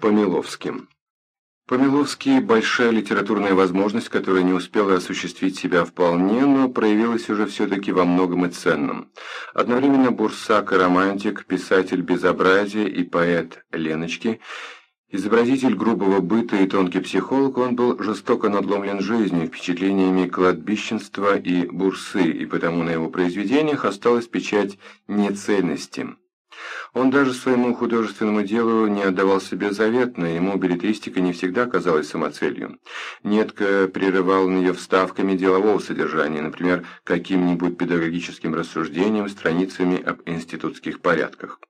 Помиловским. Помиловский – большая литературная возможность, которая не успела осуществить себя вполне, но проявилась уже все-таки во многом и ценном. Одновременно бурсак и романтик, писатель безобразия и поэт Леночки – Изобразитель грубого быта и тонкий психолог, он был жестоко надломлен жизнью, впечатлениями кладбищенства и бурсы, и потому на его произведениях осталась печать нецельности. Он даже своему художественному делу не отдавал себе заветно, ему билетристика не всегда казалась самоцелью. Недко прерывал на нее вставками делового содержания, например, каким-нибудь педагогическим рассуждением, страницами об институтских порядках.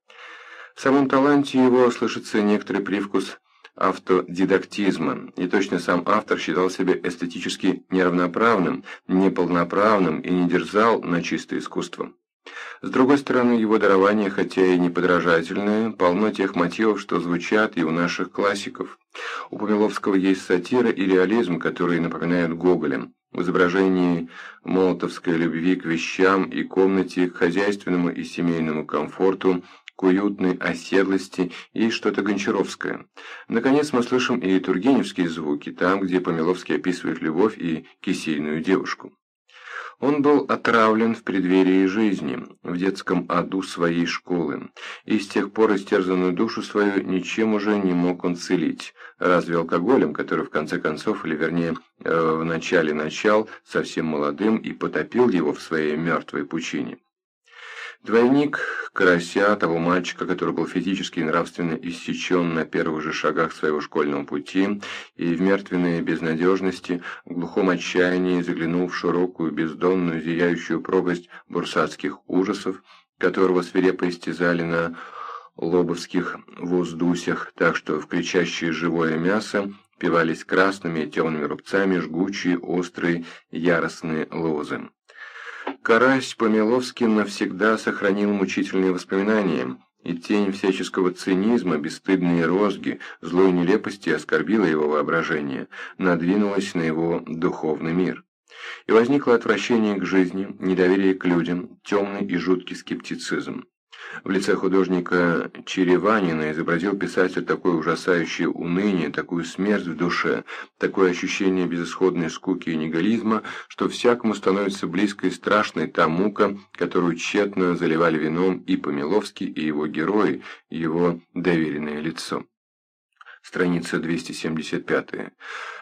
В самом таланте его слышится некоторый привкус автодидактизма, и точно сам автор считал себя эстетически неравноправным, неполноправным и не дерзал на чистое искусство. С другой стороны, его дарование, хотя и неподражательное, полно тех мотивов, что звучат и у наших классиков. У Помиловского есть сатира и реализм, которые напоминают Гоголя. В изображении молотовской любви к вещам и комнате, к хозяйственному и семейному комфорту, к уютной оседлости и что-то гончаровское. Наконец мы слышим и тургеневские звуки, там, где Помиловский описывает любовь и кисейную девушку. Он был отравлен в преддверии жизни, в детском аду своей школы, и с тех пор истерзанную душу свою ничем уже не мог он целить, разве алкоголем, который в конце концов, или вернее э, в начале начал, совсем молодым и потопил его в своей мертвой пучине. Двойник Карася, того мальчика, который был физически и нравственно иссечен на первых же шагах своего школьного пути и в мертвенной безнадежности, в глухом отчаянии заглянул в широкую, бездонную, зияющую пропасть бурсатских ужасов, которого свирепо истязали на лобовских воздусях, так что в кричащее живое мясо пивались красными и темными рубцами жгучие, острые, яростные лозы. Карась Помиловский навсегда сохранил мучительные воспоминания, и тень всяческого цинизма, бесстыдные розги, злой нелепости оскорбила его воображение, надвинулась на его духовный мир. И возникло отвращение к жизни, недоверие к людям, темный и жуткий скептицизм. В лице художника Череванина изобразил писатель такое ужасающее уныние, такую смерть в душе, такое ощущение безысходной скуки и неголизма, что всякому становится близкой и страшной та мука, которую тщетно заливали вином и Помиловский, и его герои, его доверенное лицо страница 275.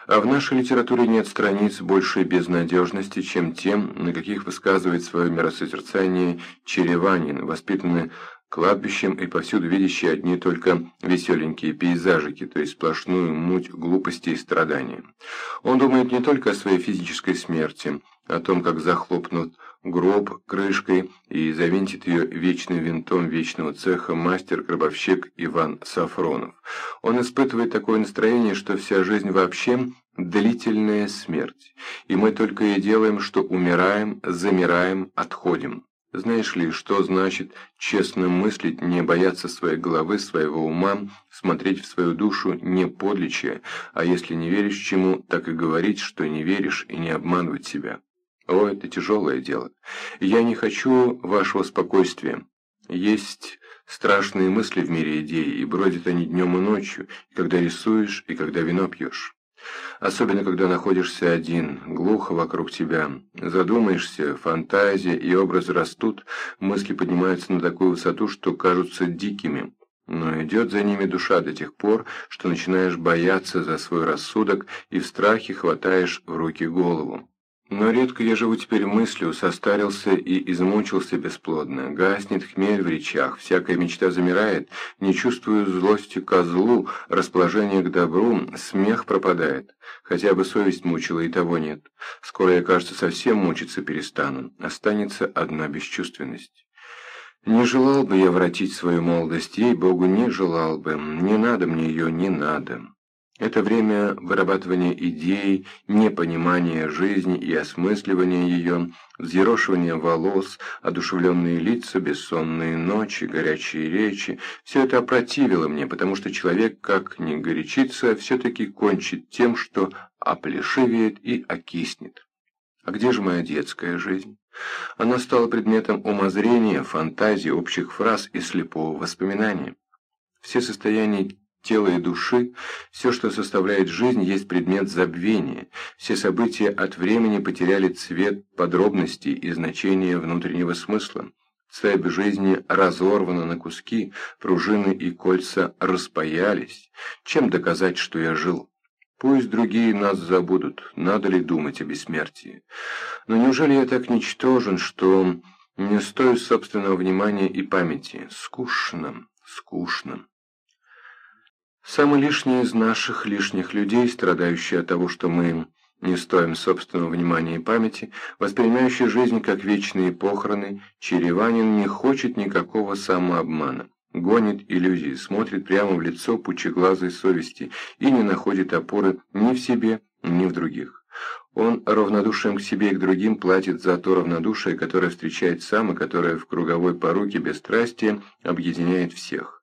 А в нашей литературе нет страниц большей безнадежности, чем тем, на каких высказывает свое миросозерцание Череванин, воспитанный кладбищем и повсюду видящий одни только веселенькие пейзажики, то есть сплошную муть глупости и страдания. Он думает не только о своей физической смерти, о том, как захлопнут гроб крышкой и завинтит ее вечным винтом вечного цеха мастер-гробовщик Иван Сафронов. Он испытывает такое настроение, что вся жизнь вообще длительная смерть, и мы только и делаем, что умираем, замираем, отходим. Знаешь ли, что значит честно мыслить, не бояться своей головы, своего ума, смотреть в свою душу не подличие, а если не веришь чему, так и говорить, что не веришь, и не обманывать себя. О, это тяжелое дело. Я не хочу вашего спокойствия. Есть страшные мысли в мире идей, и бродят они днем и ночью, и когда рисуешь, и когда вино пьешь. Особенно, когда находишься один, глухо вокруг тебя. Задумаешься, фантазия и образы растут, мысли поднимаются на такую высоту, что кажутся дикими. Но идет за ними душа до тех пор, что начинаешь бояться за свой рассудок и в страхе хватаешь в руки голову. Но редко я живу теперь мыслью, состарился и измучился бесплодно. Гаснет хмель в речах, всякая мечта замирает, не чувствую злости ко злу, расположение к добру, смех пропадает. Хотя бы совесть мучила, и того нет. Скоро я, кажется, совсем мучиться перестану. Останется одна бесчувственность. Не желал бы я воротить свою молодость, ей-богу, не желал бы. Не надо мне ее, не надо. Это время вырабатывания идей, непонимания жизни и осмысливания ее, взъерошивания волос, одушевленные лица, бессонные ночи, горячие речи – все это опротивило мне, потому что человек, как ни горячится, все-таки кончит тем, что оплешивеет и окиснет. А где же моя детская жизнь? Она стала предметом умозрения, фантазии, общих фраз и слепого воспоминания. Все состояния тела и души, все, что составляет жизнь, есть предмет забвения. Все события от времени потеряли цвет подробностей и значение внутреннего смысла. Цепь жизни разорвана на куски, пружины и кольца распаялись. Чем доказать, что я жил? Пусть другие нас забудут, надо ли думать о бессмертии. Но неужели я так ничтожен, что не стою собственного внимания и памяти? Скучно, скучно. Самый лишний из наших лишних людей, страдающий от того, что мы не стоим собственного внимания и памяти, воспринимающий жизнь как вечные похороны, Череванин не хочет никакого самообмана, гонит иллюзии, смотрит прямо в лицо пучеглазой совести и не находит опоры ни в себе, ни в других. Он равнодушием к себе и к другим платит за то равнодушие, которое встречает сам и которое в круговой поруке бесстрастия объединяет всех.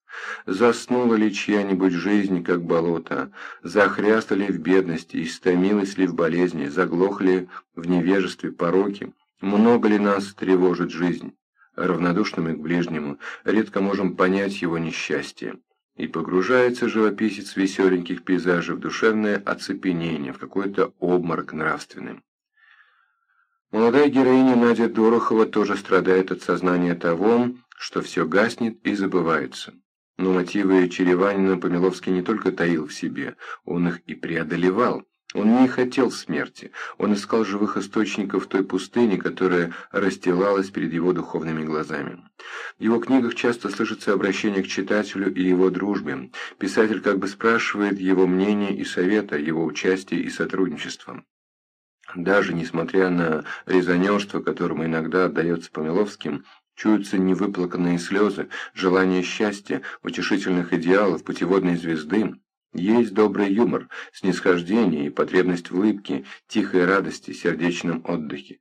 Заснула ли чья-нибудь жизнь, как болото? Захряста ли в бедности, истомилась ли в болезни, заглох ли в невежестве пороки? Много ли нас тревожит жизнь? Равнодушными к ближнему, редко можем понять его несчастье. И погружается живописец веселеньких пейзажей в душевное оцепенение, в какой-то обморок нравственным. Молодая героиня Надя Дорохова тоже страдает от сознания того, что все гаснет и забывается. Но мотивы Череванина Помиловский не только таил в себе, он их и преодолевал. Он не хотел смерти, он искал живых источников той пустыни, которая расстилалась перед его духовными глазами. В его книгах часто слышится обращение к читателю и его дружбе. Писатель как бы спрашивает его мнение и совета, его участие и сотрудничество. Даже несмотря на резонерство, которому иногда отдается Помиловским, Чуются невыплаканные слезы, желание счастья, утешительных идеалов, путеводной звезды. Есть добрый юмор, снисхождение и потребность в тихой радости, сердечном отдыхе.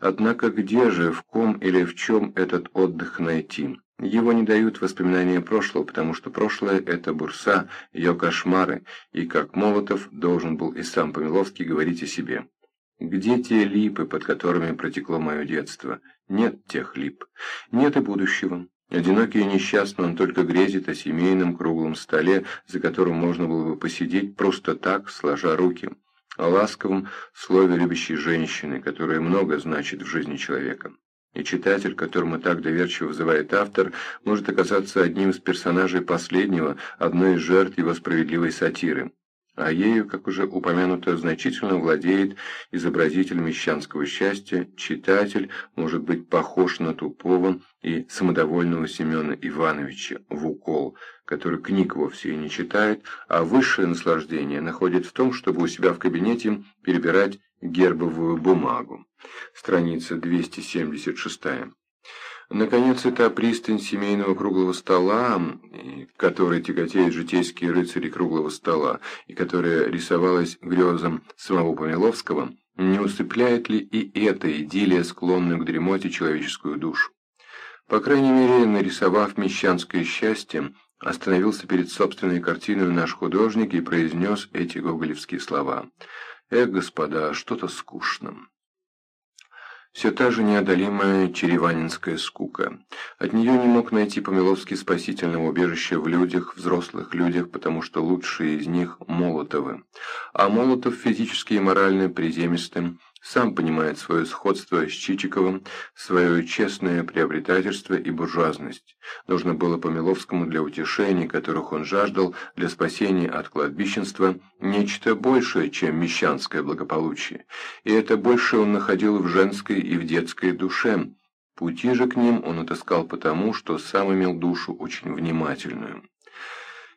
Однако где же, в ком или в чем этот отдых найти? Его не дают воспоминания прошлого, потому что прошлое – это бурса, ее кошмары, и, как Молотов, должен был и сам Помиловский говорить о себе. Где те липы, под которыми протекло мое детство? Нет тех лип. Нет и будущего. Одинокий и несчастный он только грезит о семейном круглом столе, за которым можно было бы посидеть просто так, сложа руки. О ласковом слове любящей женщины, которая много значит в жизни человека. И читатель, которому так доверчиво вызывает автор, может оказаться одним из персонажей последнего, одной из жертв его справедливой сатиры а ею, как уже упомянуто, значительно владеет изобразитель мещанского счастья, читатель может быть похож на тупого и самодовольного Семена Ивановича в укол, который книг вовсе и не читает, а высшее наслаждение находит в том, чтобы у себя в кабинете перебирать гербовую бумагу. Страница 276. Наконец, это пристань семейного круглого стола, которой тяготеют житейские рыцари круглого стола, и которая рисовалась грезам самого Помиловского, не усыпляет ли и эта идиллия, склонную к дремоте человеческую душу? По крайней мере, нарисовав мещанское счастье, остановился перед собственной картиной наш художник и произнес эти гоголевские слова. «Эх, господа, что-то скучно». Все та же неодолимая череванинская скука. От нее не мог найти Помиловский спасительного убежища в людях, взрослых людях, потому что лучшие из них – Молотовы. А Молотов физически и морально приземистым – сам понимает свое сходство с Чичиковым, свое честное приобретательство и буржуазность. Нужно было Помиловскому для утешений, которых он жаждал, для спасения от кладбищенства, нечто большее, чем мещанское благополучие. И это большее он находил в женской и в детской душе. Пути же к ним он отыскал потому, что сам имел душу очень внимательную.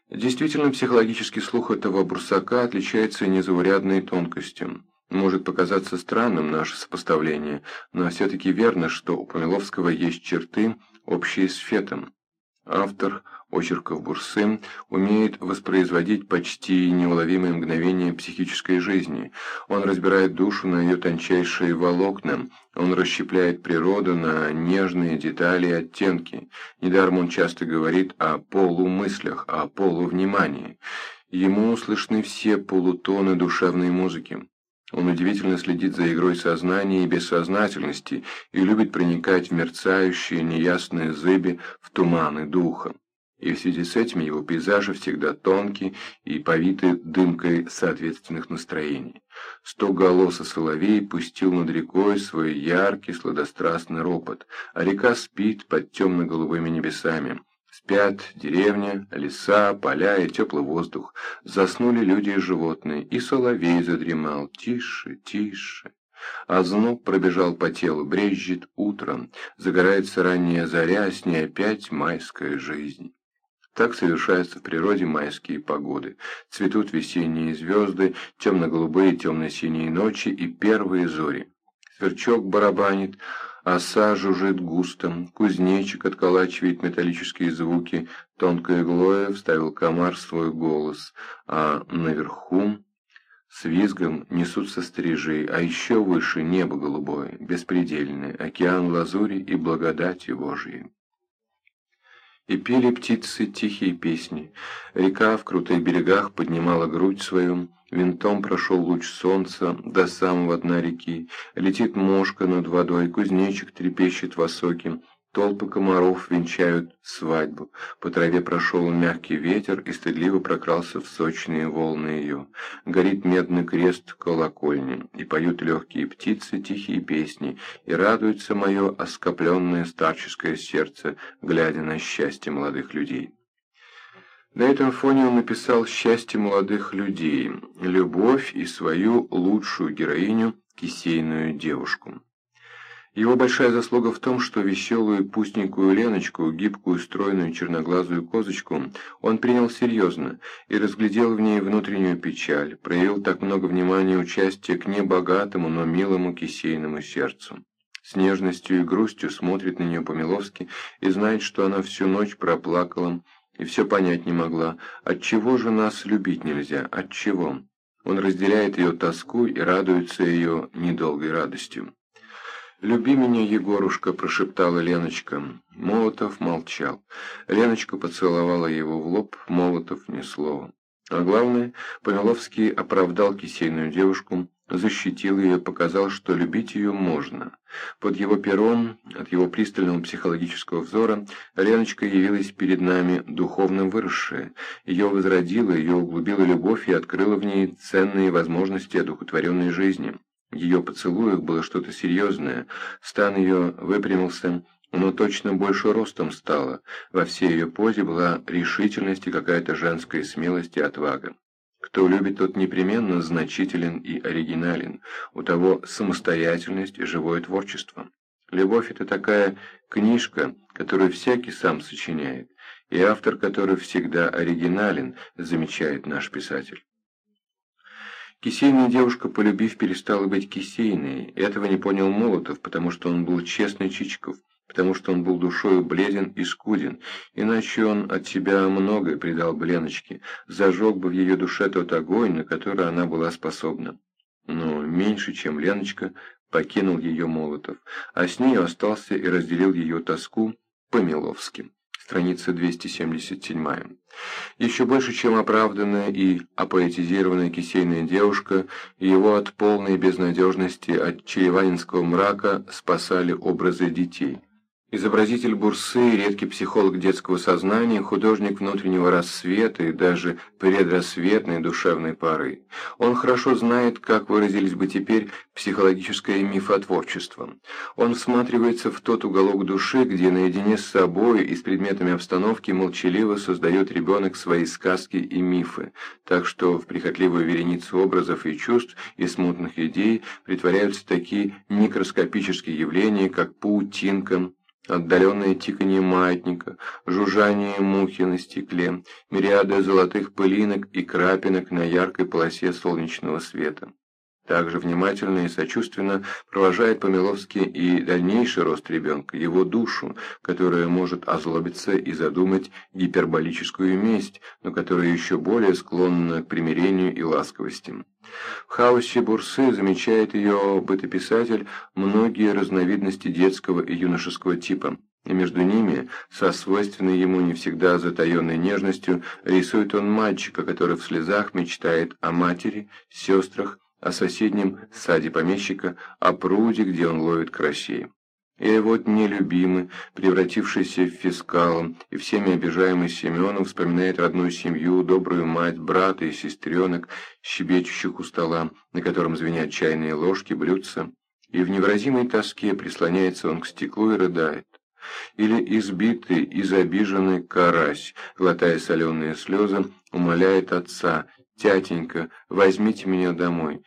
Действительно, психологический слух этого бурсака отличается незаурядной тонкостью. Может показаться странным наше сопоставление, но все-таки верно, что у Помиловского есть черты, общие с Фетом. Автор очерков Бурсы умеет воспроизводить почти неуловимые мгновения психической жизни. Он разбирает душу на ее тончайшие волокна, он расщепляет природу на нежные детали и оттенки. Недаром он часто говорит о полумыслях, о полувнимании. Ему слышны все полутоны душевной музыки. Он удивительно следит за игрой сознания и бессознательности и любит проникать в мерцающие, неясные зыби, в туманы духа. и в связи с этим его пейзажи всегда тонкие и повиты дымкой соответственных настроений. Стоголосый соловей пустил над рекой свой яркий сладострастный ропот, а река спит под темно-голубыми небесами. Спят деревня, леса, поля и теплый воздух. Заснули люди и животные, и соловей задремал. Тише, тише. А зноб пробежал по телу, брежет утром, загорается ранняя заря, с ней опять майская жизнь. Так совершаются в природе майские погоды. Цветут весенние звезды, темно-голубые, темно-синие ночи и первые зори. Сверчок барабанит, оса жужжит густо, кузнечик отколачивает металлические звуки, тонкой иглой вставил комар свой голос, а наверху с визгом несутся стрижи, а еще выше небо голубое, беспредельное, океан лазури и благодати Божьей. И пели птицы тихие песни. Река в крутых берегах поднимала грудь свою, винтом прошел луч солнца до самого дна реки, летит мошка над водой, кузнечик трепещет в осоке, Толпы комаров венчают свадьбу. По траве прошел мягкий ветер и стыдливо прокрался в сочные волны ее. Горит медный крест колокольни, и поют легкие птицы тихие песни, и радуется мое оскопленное старческое сердце, глядя на счастье молодых людей. На этом фоне он написал «Счастье молодых людей», «Любовь» и свою лучшую героиню, кисейную девушку. Его большая заслуга в том, что веселую пустенькую Леночку, гибкую, стройную, черноглазую козочку он принял серьезно и разглядел в ней внутреннюю печаль, проявил так много внимания и участия к небогатому, но милому кисейному сердцу. С нежностью и грустью смотрит на нее по-миловски и знает, что она всю ночь проплакала и все понять не могла, отчего же нас любить нельзя, отчего. Он разделяет ее тоску и радуется ее недолгой радостью. «Люби меня, Егорушка», — прошептала Леночка. Молотов молчал. Леночка поцеловала его в лоб, Молотов ни слова. А главное, Помиловский оправдал кисейную девушку, защитил ее, показал, что любить ее можно. Под его пером, от его пристального психологического взора, Леночка явилась перед нами духовно выросшая. Ее возродила, ее углубила любовь и открыла в ней ценные возможности одухотворенной жизни ее поцелуях было что-то серьезное, стан ее выпрямился, но точно больше ростом стало, во всей ее позе была решительность и какая-то женская смелость и отвага. Кто любит, тот непременно значителен и оригинален, у того самостоятельность и живое творчество. Любовь – это такая книжка, которую всякий сам сочиняет, и автор которой всегда оригинален, замечает наш писатель. Кисейная девушка, полюбив, перестала быть кисейной. Этого не понял Молотов, потому что он был честный Чичиков, потому что он был душою бледен и скуден, иначе он от себя многое предал бы Леночке, зажег бы в ее душе тот огонь, на который она была способна. Но меньше, чем Леночка, покинул ее Молотов, а с ней остался и разделил ее тоску по-миловски страница 277. Еще больше, чем оправданная и апоэтизированная кисейная девушка, его от полной безнадежности, от череванинского мрака спасали образы детей. Изобразитель Бурсы, редкий психолог детского сознания, художник внутреннего рассвета и даже предрассветной душевной поры. Он хорошо знает, как выразились бы теперь психологическое мифотворчество. Он всматривается в тот уголок души, где наедине с собой и с предметами обстановки молчаливо создает ребенок свои сказки и мифы, так что в прихотливую вереницу образов и чувств и смутных идей притворяются такие микроскопические явления, как паутинка, Отдаленное тиканье маятника, жужжание мухи на стекле, мириады золотых пылинок и крапинок на яркой полосе солнечного света. Также внимательно и сочувственно провожает Помиловский и дальнейший рост ребенка, его душу, которая может озлобиться и задумать гиперболическую месть, но которая еще более склонна к примирению и ласковости. В хаосе Бурсы замечает ее бытописатель многие разновидности детского и юношеского типа, и между ними, со свойственной ему не всегда затаенной нежностью, рисует он мальчика, который в слезах мечтает о матери, сестрах, о соседнем саде помещика, о пруде, где он ловит карасей. И вот нелюбимый, превратившийся в фискала, и всеми обижаемый Семенов вспоминает родную семью, добрую мать, брата и сестренок, щебечущих у стола, на котором звенят чайные ложки, блюдца, и в невыразимой тоске прислоняется он к стеклу и рыдает. Или избитый, изобиженный карась, глотая соленые слезы, умоляет отца, «Тятенька, возьмите меня домой».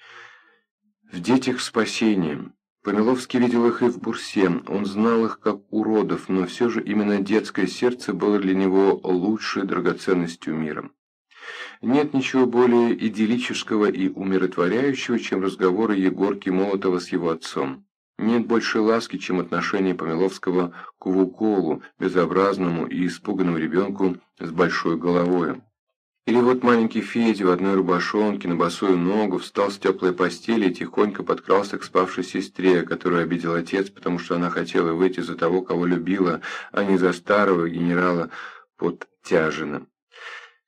В детях спасение. Помиловский видел их и в Бурсе, он знал их как уродов, но все же именно детское сердце было для него лучшей драгоценностью мира. Нет ничего более идиллического и умиротворяющего, чем разговоры Егорки Молотова с его отцом. Нет больше ласки, чем отношение Помиловского к Вуколу, безобразному и испуганному ребенку с большой головой. Или вот маленький Федя в одной рубашонке на босую ногу встал с теплой постели и тихонько подкрался к спавшей сестре, которую обидел отец, потому что она хотела выйти за того, кого любила, а не за старого генерала Подтяжина.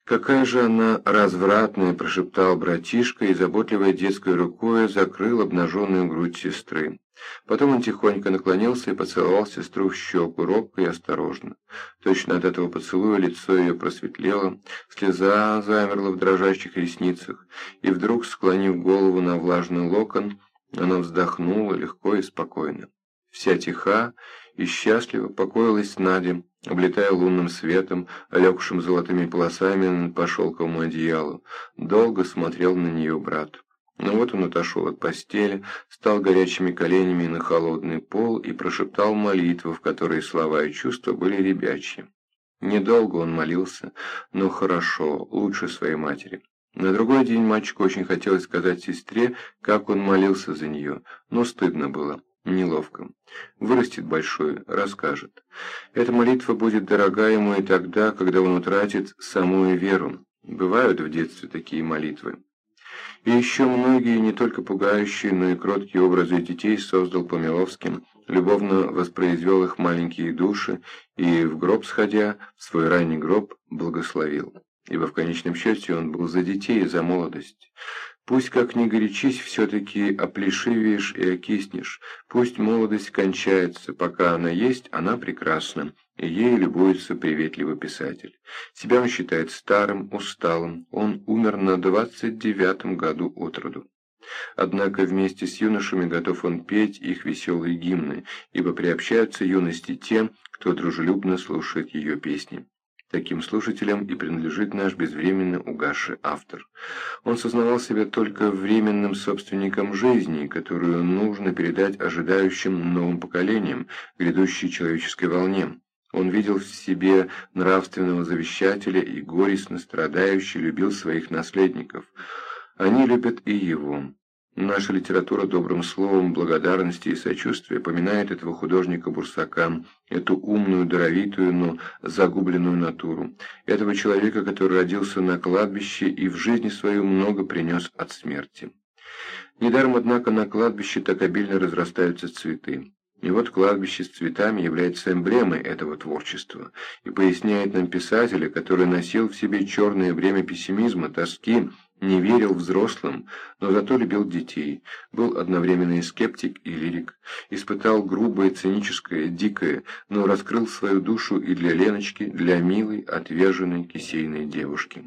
«Какая же она развратная!» – прошептал братишка и, заботливой детской рукой, закрыл обнаженную грудь сестры. Потом он тихонько наклонился и поцеловал сестру в щеку, робко и осторожно. Точно от этого поцелуя лицо ее просветлело, слеза замерла в дрожащих ресницах, и вдруг, склонив голову на влажный локон, она вздохнула легко и спокойно. Вся тиха и счастливо покоилась Надя, облетая лунным светом, легшим золотыми полосами по шелковому одеялу. Долго смотрел на нее брат. Но вот он отошел от постели, стал горячими коленями на холодный пол и прошептал молитву, в которой слова и чувства были ребячьи. Недолго он молился, но хорошо, лучше своей матери. На другой день мальчику очень хотелось сказать сестре, как он молился за нее, но стыдно было. Неловко. Вырастет большой, расскажет. Эта молитва будет дорога ему и тогда, когда он утратит самую веру. Бывают в детстве такие молитвы. И еще многие, не только пугающие, но и кроткие образы детей создал Помиловским, любовно воспроизвел их маленькие души и, в гроб сходя, в свой ранний гроб благословил. Ибо в конечном счете он был за детей и за молодость. Пусть, как ни горячись, все-таки оплешивеешь и окиснешь. Пусть молодость кончается, пока она есть, она прекрасна, и ей любуется приветливый писатель. Себя он считает старым, усталым, он умер на двадцать девятом году от роду. Однако вместе с юношами готов он петь их веселые гимны, ибо приобщаются юности тем, кто дружелюбно слушает ее песни. Таким слушателям и принадлежит наш безвременно угасший автор. Он сознавал себя только временным собственником жизни, которую нужно передать ожидающим новым поколениям, грядущей человеческой волне. Он видел в себе нравственного завещателя и горестно страдающий любил своих наследников. Они любят и его. Наша литература добрым словом благодарности и сочувствия поминает этого художника-бурсака, эту умную, даровитую, но загубленную натуру, этого человека, который родился на кладбище и в жизни свою много принес от смерти. Недаром, однако, на кладбище так обильно разрастаются цветы. И вот кладбище с цветами является эмблемой этого творчества и поясняет нам писателя, который носил в себе черное бремя пессимизма, тоски, не верил взрослым, но зато любил детей, был одновременно и скептик, и лирик, испытал грубое, циническое, дикое, но раскрыл свою душу и для Леночки, для милой, отверженной кисейной девушки.